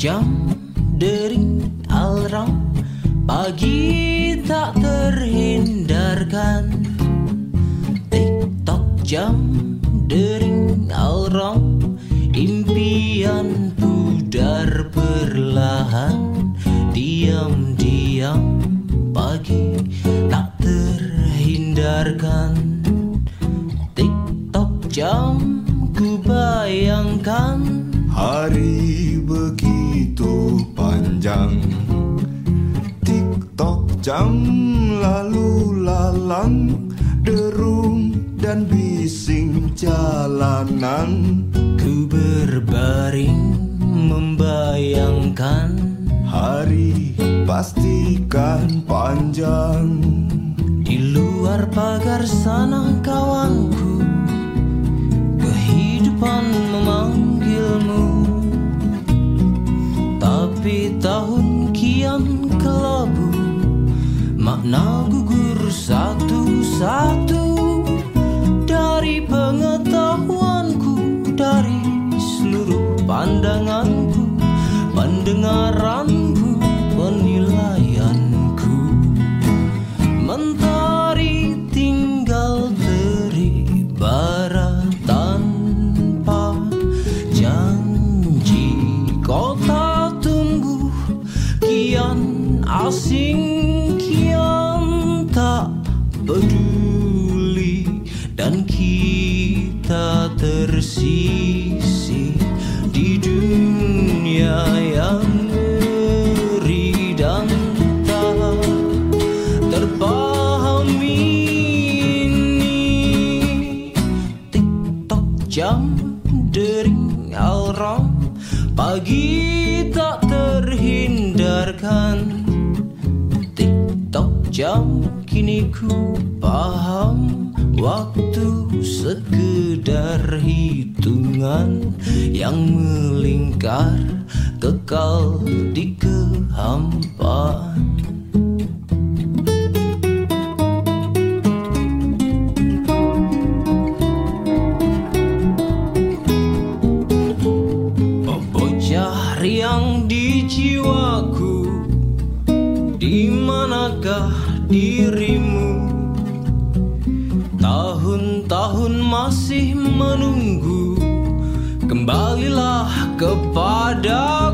jam dering alarm. Pagi tak terhindarkan. Tik-tok jam dering alarm. Impian pudar perlahan. Diam-diam pagi tak terhindarkan. Tik-tok jam ku bayangkan. Hari begitu panjang. Tik-tok jam lalu lalang Derung dan bising jalanan. Ku berbaring membayangkan. Hari pastikan panjang. Di luar pagar sana kawanku Kehidupan tahun kian kelabu Makna gugur satu-satu. Dari pengetahuanku Dari seluruh pandanganku asing kian tak peduli Dan kita tersisi di dunia yang ngeri dan tak terpahami ini. Tik-tok jam dering alarm Pagi tak terhindarkan jam kini ku paham Waktu sekedar hitungan Yang melingkar kekal di kehampaan bocah riang di jiwaku dirimu. Tahun-tahun masih menunggu Kembalilah kepadaku